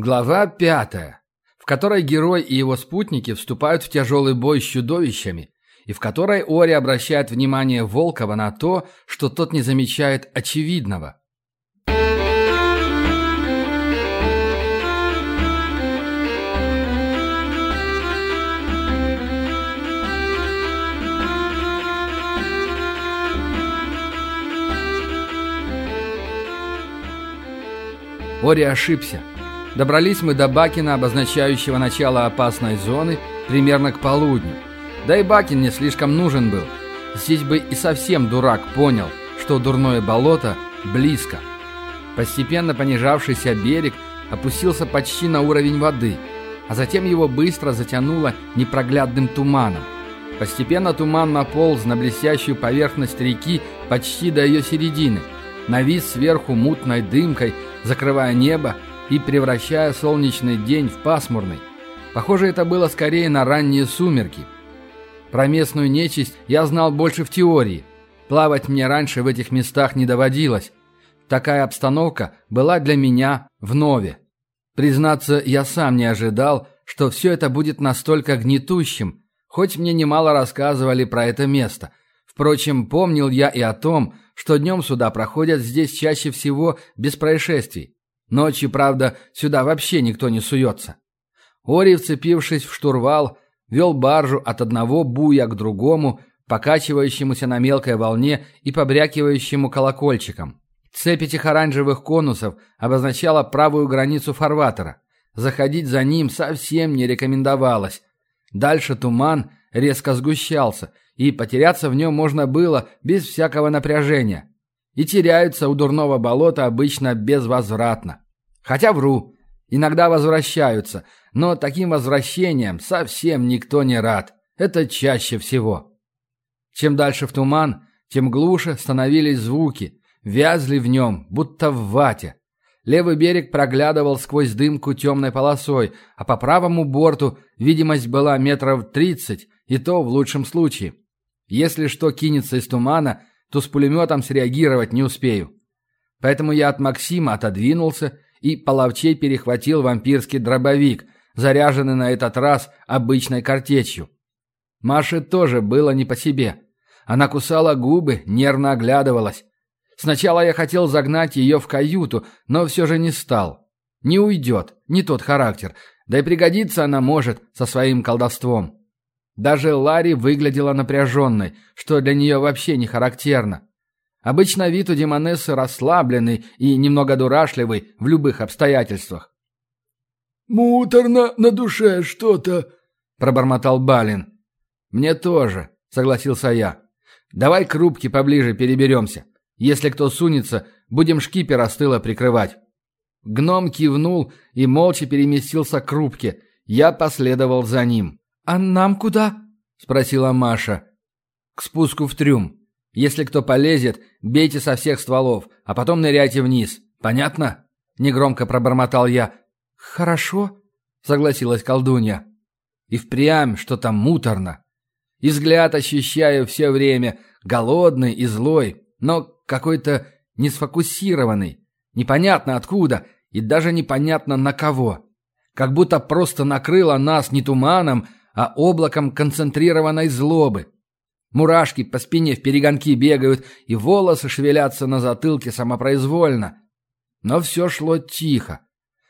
Глава пятая, в которой герой и его спутники вступают в тяжелый бой с чудовищами, и в которой Ори обращает внимание Волкова на то, что тот не замечает очевидного. Ори ошибся. Добрались мы до Бакина, обозначающего начало опасной зоны, примерно к полудню. Да и Бакин не слишком нужен был. Здесь бы и совсем дурак понял, что дурное болото близко. Постепенно понижавшийся берег опустился почти на уровень воды, а затем его быстро затянуло непроглядным туманом. Постепенно туман наполз на блестящую поверхность реки почти до ее середины, навис сверху мутной дымкой, закрывая небо и превращая солнечный день в пасмурный. Похоже, это было скорее на ранние сумерки. Про местную нечисть я знал больше в теории. Плавать мне раньше в этих местах не доводилось. Такая обстановка была для меня в нове. Признаться, я сам не ожидал, что все это будет настолько гнетущим, хоть мне немало рассказывали про это место. Впрочем, помнил я и о том, что днем сюда проходят здесь чаще всего без происшествий. Ночью, правда, сюда вообще никто не суется. Ори, вцепившись в штурвал, вел баржу от одного буя к другому, покачивающемуся на мелкой волне и побрякивающему колокольчиком. Цепь этих оранжевых конусов обозначала правую границу фарватера. Заходить за ним совсем не рекомендовалось. Дальше туман резко сгущался, и потеряться в нем можно было без всякого напряжения и теряются у дурного болота обычно безвозвратно. Хотя вру, иногда возвращаются, но таким возвращением совсем никто не рад. Это чаще всего. Чем дальше в туман, тем глуше становились звуки, вязли в нем, будто в вате. Левый берег проглядывал сквозь дымку темной полосой, а по правому борту видимость была метров тридцать, и то в лучшем случае. Если что кинется из тумана, то с пулеметом среагировать не успею. Поэтому я от Максима отодвинулся и половчей перехватил вампирский дробовик, заряженный на этот раз обычной картечью. Маше тоже было не по себе. Она кусала губы, нервно оглядывалась. Сначала я хотел загнать ее в каюту, но все же не стал. Не уйдет, не тот характер, да и пригодится она может со своим колдовством. Даже Ларри выглядела напряженной, что для нее вообще не характерно. Обычно вид у Демонессы расслабленный и немного дурашливый в любых обстоятельствах. «Муторно на душе что-то», — пробормотал Балин. «Мне тоже», — согласился я. «Давай к рубке поближе переберемся. Если кто сунется, будем шкипера с тыла прикрывать». Гном кивнул и молча переместился к рубке. Я последовал за ним. «А нам куда?» — спросила Маша. «К спуску в трюм. Если кто полезет, бейте со всех стволов, а потом ныряйте вниз. Понятно?» — негромко пробормотал я. «Хорошо», — согласилась колдунья. «И впрямь что-то муторно. И взгляд ощущаю все время, голодный и злой, но какой-то несфокусированный. Непонятно откуда и даже непонятно на кого. Как будто просто накрыло нас не туманом, а облаком концентрированной злобы. Мурашки по спине в перегонки бегают, и волосы шевелятся на затылке самопроизвольно. Но все шло тихо.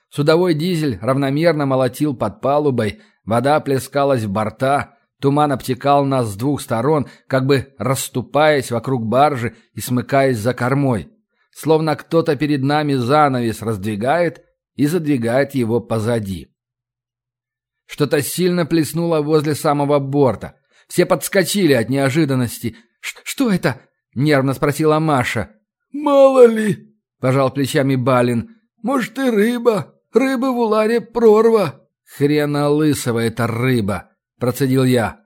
Судовой дизель равномерно молотил под палубой, вода плескалась в борта, туман обтекал нас с двух сторон, как бы расступаясь вокруг баржи и смыкаясь за кормой. Словно кто-то перед нами занавес раздвигает и задвигает его позади. Что-то сильно плеснуло возле самого борта. Все подскочили от неожиданности. «Что это?» — нервно спросила Маша. «Мало ли», — пожал плечами Балин. «Может, и рыба. Рыба в уларе прорва». «Хрена лысого это рыба», — процедил я.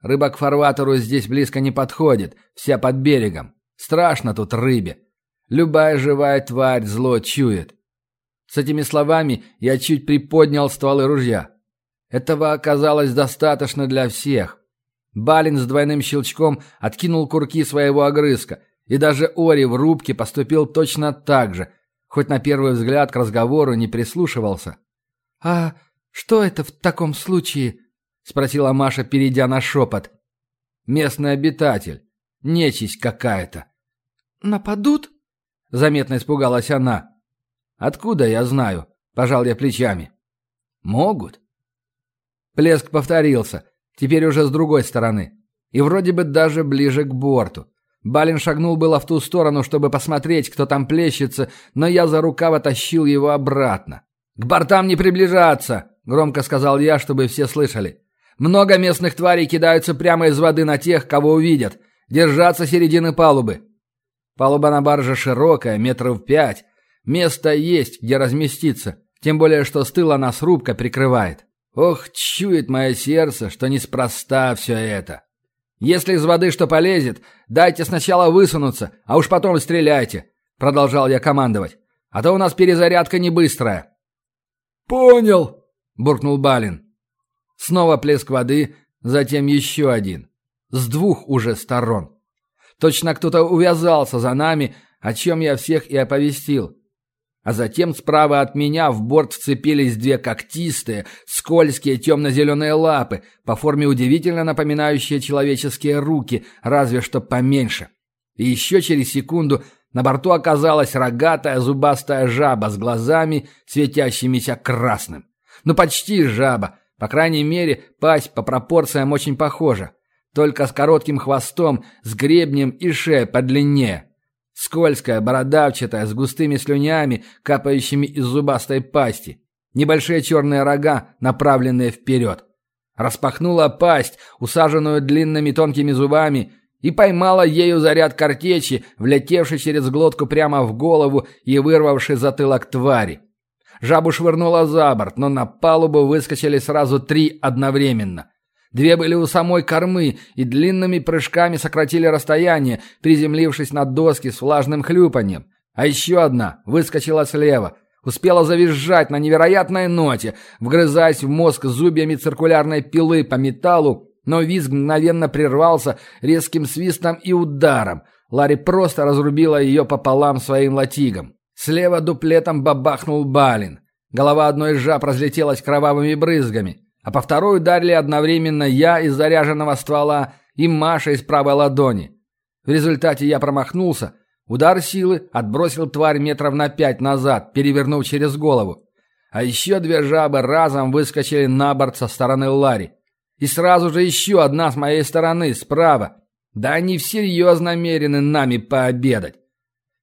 «Рыба к фарватеру здесь близко не подходит, вся под берегом. Страшно тут рыбе. Любая живая тварь зло чует». С этими словами я чуть приподнял стволы ружья. Этого оказалось достаточно для всех. Балин с двойным щелчком откинул курки своего огрызка, и даже Ори в рубке поступил точно так же, хоть на первый взгляд к разговору не прислушивался. «А что это в таком случае?» — спросила Маша, перейдя на шепот. «Местный обитатель. Нечисть какая-то». «Нападут?» — заметно испугалась она. «Откуда я знаю?» — пожал я плечами. «Могут». Плеск повторился, теперь уже с другой стороны. И вроде бы даже ближе к борту. Балин шагнул было в ту сторону, чтобы посмотреть, кто там плещется, но я за рукав оттащил его обратно. «К бортам не приближаться!» — громко сказал я, чтобы все слышали. «Много местных тварей кидаются прямо из воды на тех, кого увидят. Держаться середины палубы». Палуба на барже широкая, метров пять. Место есть, где разместиться. Тем более, что с тыла нас рубка прикрывает. Ох, чует мое сердце, что неспроста все это. Если из воды что полезет, дайте сначала высунуться, а уж потом стреляйте, продолжал я командовать. А то у нас перезарядка не быстрая. Понял, буркнул Балин. Снова плеск воды, затем еще один. С двух уже сторон. Точно кто-то увязался за нами, о чем я всех и оповестил. А затем справа от меня в борт вцепились две когтистые, скользкие темно-зеленые лапы, по форме удивительно напоминающие человеческие руки, разве что поменьше. И еще через секунду на борту оказалась рогатая зубастая жаба с глазами, светящимися красным. Ну почти жаба, по крайней мере, пасть по пропорциям очень похожа. Только с коротким хвостом, с гребнем и шеей подлиннее. Скользкая, бородавчатая, с густыми слюнями, капающими из зубастой пасти. Небольшие черные рога, направленные вперед. Распахнула пасть, усаженную длинными тонкими зубами, и поймала ею заряд картечи, влетевший через глотку прямо в голову и вырвавший затылок твари. Жабу швырнула за борт, но на палубу выскочили сразу три одновременно. Две были у самой кормы и длинными прыжками сократили расстояние, приземлившись на доски с влажным хлюпаньем. А еще одна выскочила слева, успела завизжать на невероятной ноте, вгрызаясь в мозг зубьями циркулярной пилы по металлу, но визг мгновенно прервался резким свистом и ударом. Ларри просто разрубила ее пополам своим латигом. Слева дуплетом бабахнул Балин. Голова одной из жаб разлетелась кровавыми брызгами а по второй ударили одновременно я из заряженного ствола и Маша из правой ладони. В результате я промахнулся. Удар силы отбросил тварь метров на пять назад, перевернув через голову. А еще две жабы разом выскочили на борт со стороны Ларри. И сразу же еще одна с моей стороны, справа. Да они всерьез намерены нами пообедать.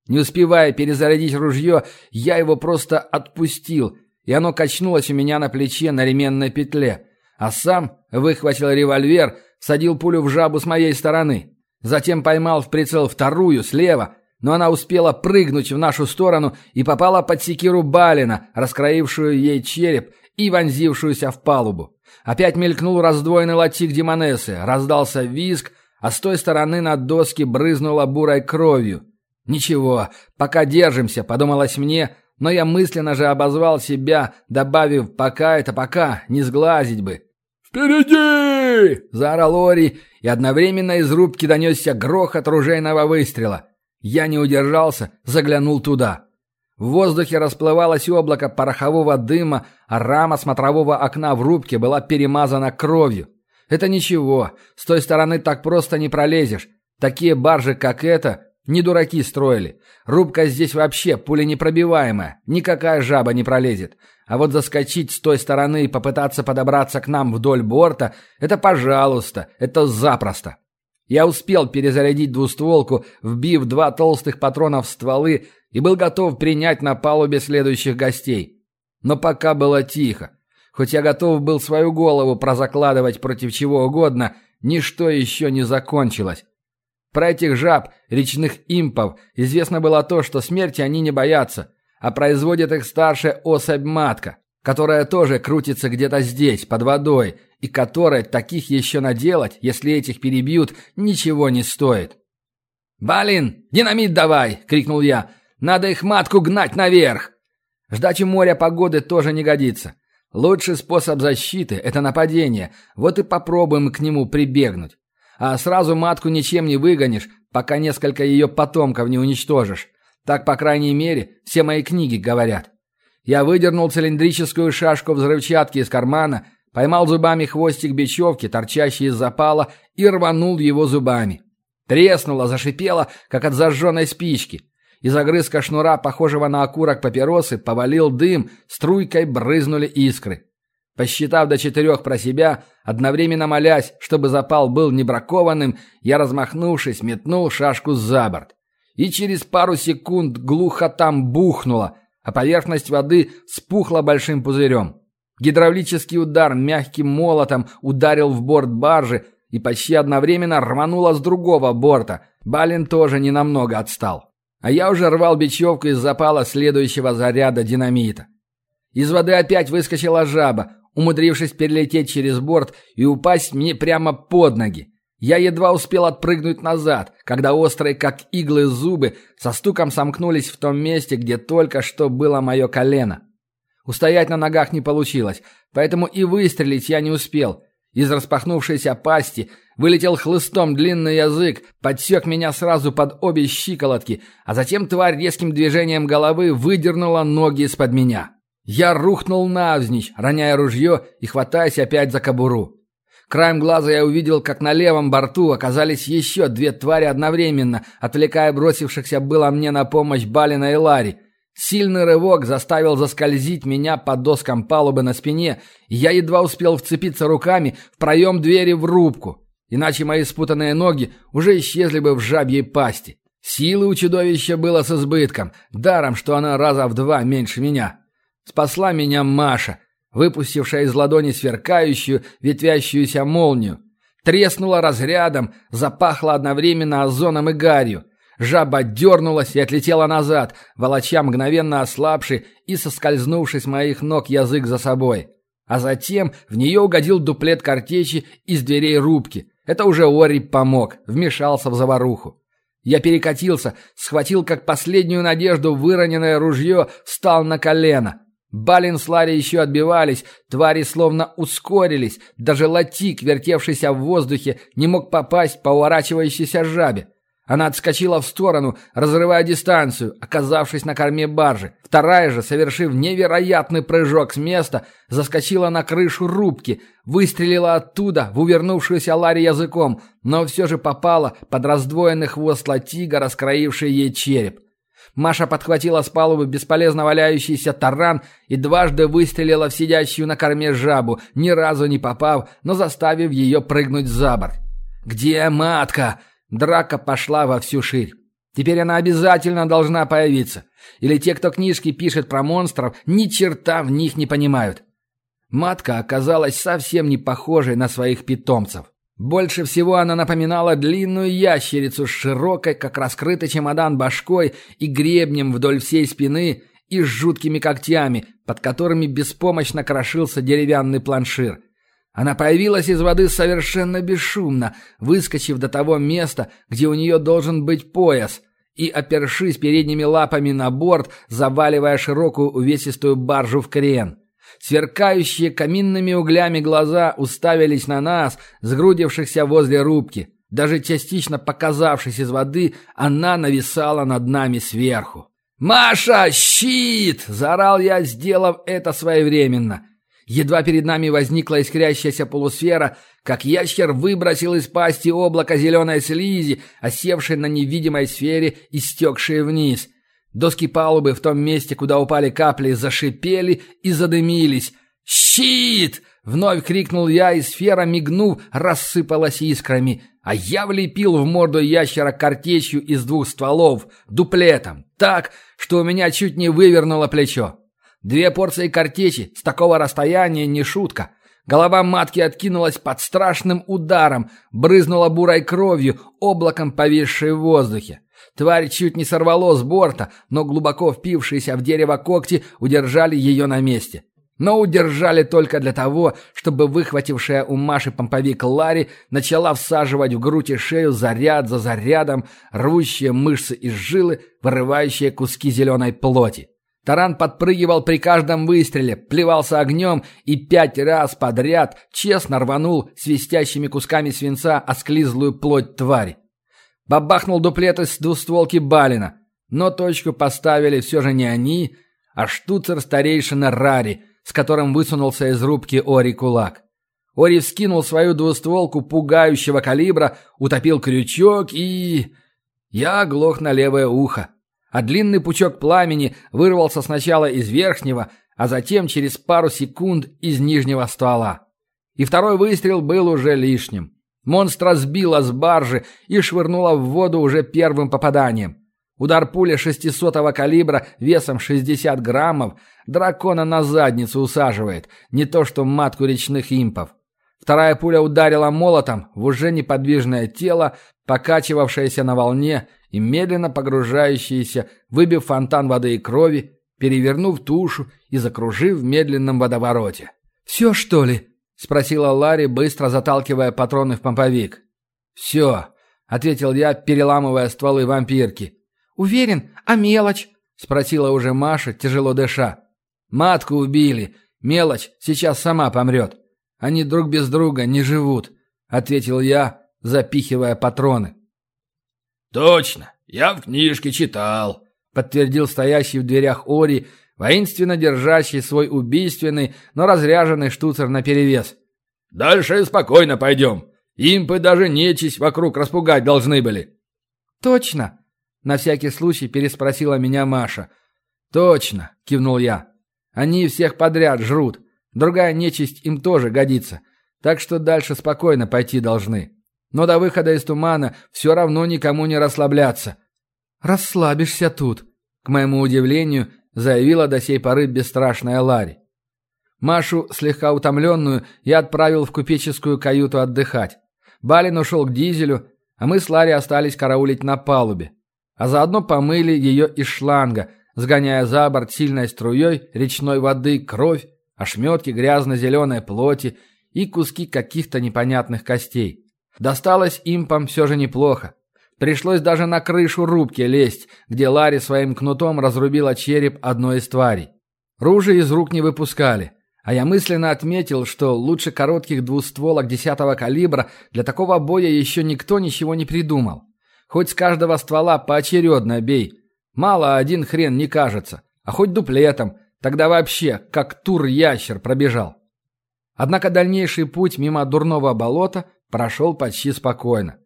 Не успевая перезарядить ружье, я его просто отпустил и оно качнулось у меня на плече на ременной петле, а сам выхватил револьвер, садил пулю в жабу с моей стороны. Затем поймал в прицел вторую слева, но она успела прыгнуть в нашу сторону и попала под секиру Балина, раскроившую ей череп и вонзившуюся в палубу. Опять мелькнул раздвоенный латик Демонессы, раздался визг, а с той стороны на доски брызнула бурой кровью. «Ничего, пока держимся», — подумалось мне, но я мысленно же обозвал себя, добавив «пока это пока, не сглазить бы». «Впереди!» – заорал Ори, и одновременно из рубки донесся грохот ружейного выстрела. Я не удержался, заглянул туда. В воздухе расплывалось облако порохового дыма, а рама смотрового окна в рубке была перемазана кровью. Это ничего, с той стороны так просто не пролезешь. Такие баржи, как эта, не дураки строили. Рубка здесь вообще пуленепробиваемая. Никакая жаба не пролезет. А вот заскочить с той стороны и попытаться подобраться к нам вдоль борта – это пожалуйста, это запросто. Я успел перезарядить двустволку, вбив два толстых патрона в стволы и был готов принять на палубе следующих гостей. Но пока было тихо. Хоть я готов был свою голову прозакладывать против чего угодно, ничто еще не закончилось. Про этих жаб, речных импов, известно было то, что смерти они не боятся, а производит их старшая особь-матка, которая тоже крутится где-то здесь, под водой, и которой таких еще наделать, если этих перебьют, ничего не стоит. «Балин, динамит давай!» — крикнул я. «Надо их матку гнать наверх!» Ждать у моря погоды тоже не годится. Лучший способ защиты — это нападение, вот и попробуем к нему прибегнуть. А сразу матку ничем не выгонишь, пока несколько ее потомков не уничтожишь. Так, по крайней мере, все мои книги говорят. Я выдернул цилиндрическую шашку взрывчатки из кармана, поймал зубами хвостик бечевки, торчащий из запала, и рванул его зубами. Треснуло, зашипело, как от зажженной спички. Из огрызка шнура, похожего на окурок папиросы, повалил дым, струйкой брызнули искры. Посчитав до четырех про себя, одновременно молясь, чтобы запал был не бракованным, я, размахнувшись, метнул шашку за борт. И через пару секунд глухо там бухнуло, а поверхность воды спухла большим пузырем. Гидравлический удар мягким молотом ударил в борт баржи и почти одновременно рвануло с другого борта. Балин тоже ненамного отстал. А я уже рвал бечевку из запала следующего заряда динамита. Из воды опять выскочила жаба, умудрившись перелететь через борт и упасть мне прямо под ноги. Я едва успел отпрыгнуть назад, когда острые, как иглы зубы, со стуком сомкнулись в том месте, где только что было мое колено. Устоять на ногах не получилось, поэтому и выстрелить я не успел. Из распахнувшейся пасти вылетел хлыстом длинный язык, подсек меня сразу под обе щиколотки, а затем тварь резким движением головы выдернула ноги из-под меня. Я рухнул навзничь, роняя ружье и хватаясь опять за кобуру. Краем глаза я увидел, как на левом борту оказались еще две твари одновременно, отвлекая бросившихся было мне на помощь Балина и Ларри. Сильный рывок заставил заскользить меня по доскам палубы на спине, и я едва успел вцепиться руками в проем двери в рубку. Иначе мои спутанные ноги уже исчезли бы в жабьей пасти. Силы у чудовища было с избытком, даром, что она раза в два меньше меня. Спасла меня Маша, выпустившая из ладони сверкающую, ветвящуюся молнию. Треснула разрядом, запахло одновременно озоном и гарью. Жаба дернулась и отлетела назад, волоча мгновенно ослабший и соскользнувший с моих ног язык за собой. А затем в нее угодил дуплет картечи из дверей рубки. Это уже Ори помог, вмешался в заваруху. Я перекатился, схватил как последнюю надежду выроненное ружье, встал на колено. Балин с Ларри еще отбивались, твари словно ускорились, даже латик, вертевшийся в воздухе, не мог попасть по уворачивающейся жабе. Она отскочила в сторону, разрывая дистанцию, оказавшись на корме баржи. Вторая же, совершив невероятный прыжок с места, заскочила на крышу рубки, выстрелила оттуда в увернувшуюся Ларри языком, но все же попала под раздвоенный хвост латига, раскроивший ей череп. Маша подхватила с палубы бесполезно валяющийся таран и дважды выстрелила в сидящую на корме жабу, ни разу не попав, но заставив ее прыгнуть за борт. «Где матка?» Драка пошла во всю ширь. Теперь она обязательно должна появиться. Или те, кто книжки пишет про монстров, ни черта в них не понимают. Матка оказалась совсем не похожей на своих питомцев. Больше всего она напоминала длинную ящерицу с широкой, как раскрытый чемодан, башкой и гребнем вдоль всей спины и с жуткими когтями, под которыми беспомощно крошился деревянный планшир. Она появилась из воды совершенно бесшумно, выскочив до того места, где у нее должен быть пояс, и, опершись передними лапами на борт, заваливая широкую увесистую баржу в крен. Сверкающие каминными углями глаза уставились на нас, сгрудившихся возле рубки. Даже частично показавшись из воды, она нависала над нами сверху. «Маша, щит!» – заорал я, сделав это своевременно. Едва перед нами возникла искрящаяся полусфера, как ящер выбросил из пасти облако зеленой слизи, осевшей на невидимой сфере и стекшей вниз. Доски палубы в том месте, куда упали капли, зашипели и задымились. «Щит!» — вновь крикнул я, и сфера, мигнув, рассыпалась искрами. А я влепил в морду ящера картечью из двух стволов, дуплетом, так, что у меня чуть не вывернуло плечо. Две порции картечи с такого расстояния не шутка. Голова матки откинулась под страшным ударом, брызнула бурой кровью, облаком повисшей в воздухе. Тварь чуть не сорвало с борта, но глубоко впившиеся в дерево когти удержали ее на месте. Но удержали только для того, чтобы выхватившая у Маши помповик Ларри начала всаживать в грудь и шею заряд за зарядом, рвущие мышцы из жилы, вырывающие куски зеленой плоти. Таран подпрыгивал при каждом выстреле, плевался огнем и пять раз подряд честно рванул свистящими кусками свинца осклизлую плоть твари. Бабахнул дуплет из двустволки Балина. Но точку поставили все же не они, а штуцер старейшина Рари, с которым высунулся из рубки Ори кулак. Ори вскинул свою двустволку пугающего калибра, утопил крючок и... Я оглох на левое ухо, а длинный пучок пламени вырвался сначала из верхнего, а затем через пару секунд из нижнего ствола. И второй выстрел был уже лишним. Монстра сбила с баржи и швырнула в воду уже первым попаданием. Удар пули 600-го калибра весом 60 граммов дракона на задницу усаживает, не то что матку речных импов. Вторая пуля ударила молотом в уже неподвижное тело, покачивавшееся на волне и медленно погружающееся, выбив фонтан воды и крови, перевернув тушу и закружив в медленном водовороте. «Все, что ли?» — спросила Ларри, быстро заталкивая патроны в помповик. «Все», — ответил я, переламывая стволы вампирки. «Уверен? А мелочь?» — спросила уже Маша, тяжело дыша. «Матку убили. Мелочь сейчас сама помрет. Они друг без друга не живут», — ответил я, запихивая патроны. «Точно, я в книжке читал», — подтвердил стоящий в дверях Ори, воинственно держащий свой убийственный, но разряженный штуцер наперевес. «Дальше спокойно пойдем. Импы даже нечисть вокруг распугать должны были». «Точно», — на всякий случай переспросила меня Маша. «Точно», — кивнул я. «Они всех подряд жрут. Другая нечисть им тоже годится. Так что дальше спокойно пойти должны. Но до выхода из тумана все равно никому не расслабляться». «Расслабишься тут», — к моему удивлению, заявила до сей поры бесстрашная Ларри. Машу, слегка утомленную, я отправил в купеческую каюту отдыхать. Балин ушел к дизелю, а мы с Ларри остались караулить на палубе. А заодно помыли ее из шланга, сгоняя за борт сильной струей речной воды кровь, ошметки грязно-зеленой плоти и куски каких-то непонятных костей. Досталось импам все же неплохо. Пришлось даже на крышу рубки лезть, где Ларри своим кнутом разрубила череп одной из тварей. Ружья из рук не выпускали, а я мысленно отметил, что лучше коротких двустволок десятого калибра для такого боя еще никто ничего не придумал. Хоть с каждого ствола поочередно бей. Мало один хрен не кажется, а хоть дуплетом, тогда вообще как тур-ящер пробежал. Однако дальнейший путь мимо дурного болота прошел почти спокойно.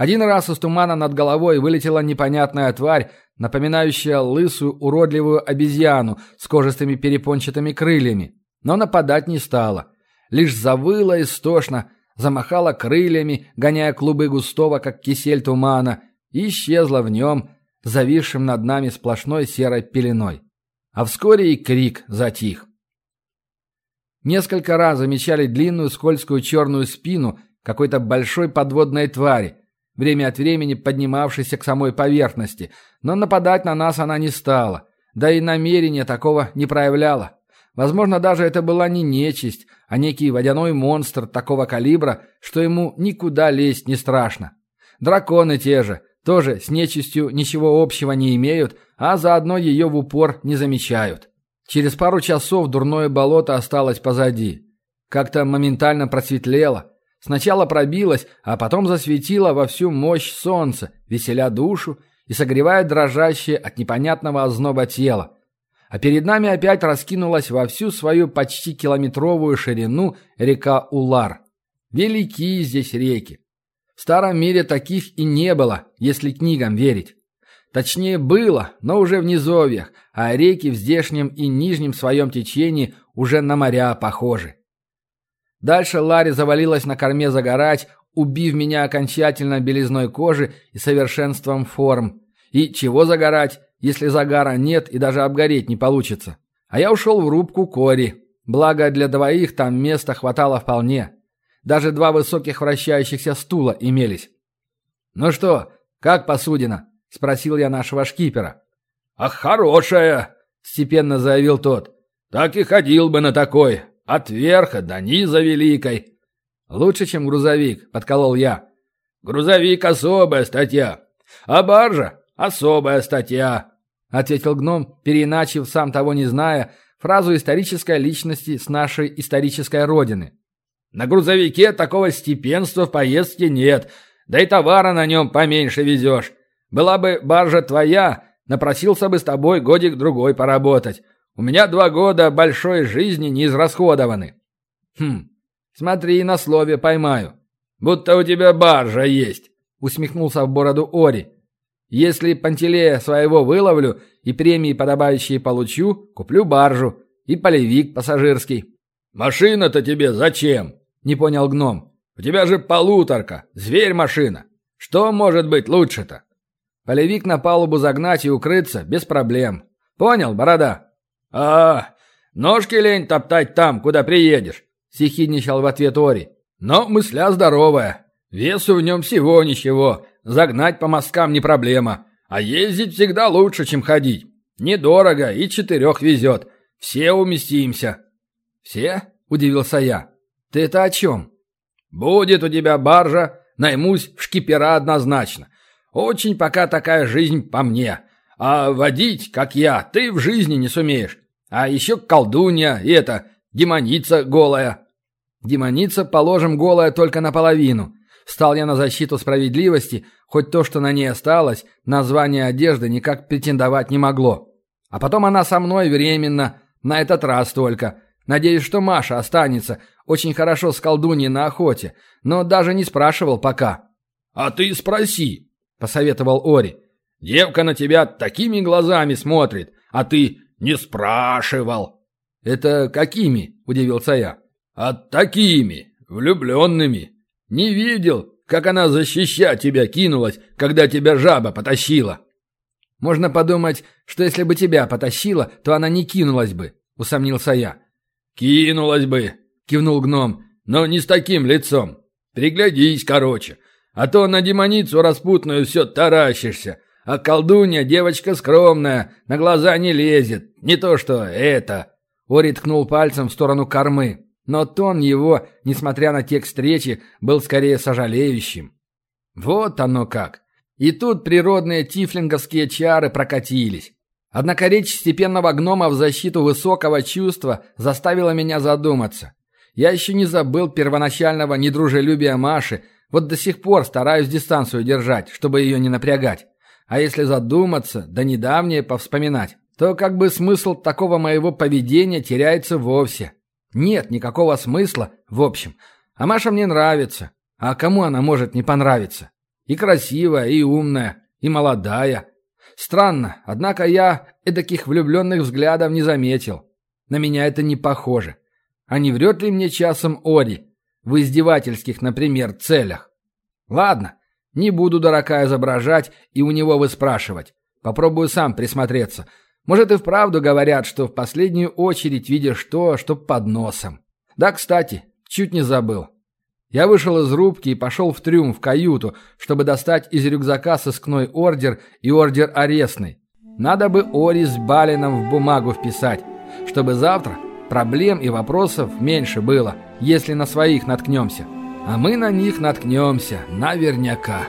Один раз из тумана над головой вылетела непонятная тварь, напоминающая лысую уродливую обезьяну с кожистыми перепончатыми крыльями, но нападать не стала. Лишь завыла истошно, замахала крыльями, гоняя клубы густого, как кисель тумана, и исчезла в нем, зависшим над нами сплошной серой пеленой. А вскоре и крик затих. Несколько раз замечали длинную скользкую черную спину какой-то большой подводной твари, время от времени поднимавшейся к самой поверхности, но нападать на нас она не стала, да и намерения такого не проявляла. Возможно, даже это была не нечисть, а некий водяной монстр такого калибра, что ему никуда лезть не страшно. Драконы те же, тоже с нечистью ничего общего не имеют, а заодно ее в упор не замечают. Через пару часов дурное болото осталось позади. Как-то моментально просветлело, Сначала пробилось, а потом засветило во всю мощь солнца, веселя душу и согревая дрожащее от непонятного озноба тело. А перед нами опять раскинулась во всю свою почти километровую ширину река Улар. Великие здесь реки. В старом мире таких и не было, если книгам верить. Точнее, было, но уже в низовьях, а реки в здешнем и нижнем своем течении уже на моря похожи. Дальше Ларри завалилась на корме загорать, убив меня окончательно белизной кожи и совершенством форм. И чего загорать, если загара нет и даже обгореть не получится? А я ушел в рубку Кори. Благо для двоих там места хватало вполне. Даже два высоких вращающихся стула имелись. «Ну что, как посудина?» – спросил я нашего шкипера. «Ах, хорошая!» – степенно заявил тот. «Так и ходил бы на такой, от верха до низа великой. Лучше, чем грузовик, подколол я. Грузовик особая статья, а баржа особая статья, ответил гном, переиначив, сам того не зная, фразу исторической личности с нашей исторической родины. На грузовике такого степенства в поездке нет, да и товара на нем поменьше везешь. Была бы баржа твоя, напросился бы с тобой годик-другой поработать. У меня два года большой жизни не израсходованы». «Хм, смотри, на слове поймаю. Будто у тебя баржа есть», — усмехнулся в бороду Ори. «Если Пантелея своего выловлю и премии подобающие получу, куплю баржу и полевик пассажирский». «Машина-то тебе зачем?» — не понял гном. «У тебя же полуторка, зверь-машина. Что может быть лучше-то?» Полевик на палубу загнать и укрыться без проблем. Понял, борода? А, ножки лень топтать там, куда приедешь, съехидничал в ответ Ори. Но мысля здоровая. Весу в нем всего ничего. Загнать по мосткам не проблема. А ездить всегда лучше, чем ходить. Недорого и четырех везет. Все уместимся. Все? Удивился я. Ты это о чем? Будет у тебя баржа, наймусь в шкипера однозначно. Очень пока такая жизнь по мне. А водить, как я, ты в жизни не сумеешь. А еще колдунья и это, демоница голая. Демоница, положим, голая только наполовину. Встал я на защиту справедливости, хоть то, что на ней осталось, название одежды никак претендовать не могло. А потом она со мной временно, на этот раз только. Надеюсь, что Маша останется. Очень хорошо с колдуньей на охоте, но даже не спрашивал пока. «А ты спроси», посоветовал Ори. «Девка на тебя такими глазами смотрит, а ты не спрашивал». «Это какими?» – удивился я. «А такими, влюбленными. Не видел, как она защищать тебя кинулась, когда тебя жаба потащила». «Можно подумать, что если бы тебя потащила, то она не кинулась бы», – усомнился я. «Кинулась бы», – кивнул гном, – «но не с таким лицом. Приглядись, короче. А то на демоницу распутную все таращишься. А колдунья девочка скромная, на глаза не лезет. Не то что это». Ори ткнул пальцем в сторону кормы. Но тон его, несмотря на текст встречи, был скорее сожалеющим. Вот оно как. И тут природные тифлинговские чары прокатились. Однако речь степенного гнома в защиту высокого чувства заставила меня задуматься. Я еще не забыл первоначального недружелюбия Маши, вот до сих пор стараюсь дистанцию держать, чтобы ее не напрягать. А если задуматься, да недавнее повспоминать, то как бы смысл такого моего поведения теряется вовсе. Нет никакого смысла, в общем. А Маша мне нравится. А кому она может не понравиться? И красивая, и умная, и молодая. Странно, однако я эдаких влюбленных взглядов не заметил. На меня это не похоже. А не врет ли мне часом Ори? В издевательских, например, целях. Ладно, не буду дурака изображать и у него выспрашивать. Попробую сам присмотреться. Может и вправду говорят, что в последнюю очередь видишь то, что под носом. Да, кстати, чуть не забыл. Я вышел из рубки и пошел в трюм, в каюту, чтобы достать из рюкзака сыскной ордер и ордер арестный. Надо бы Ори с Балином в бумагу вписать, чтобы завтра проблем и вопросов меньше было если на своих наткнемся. А мы на них наткнемся, наверняка.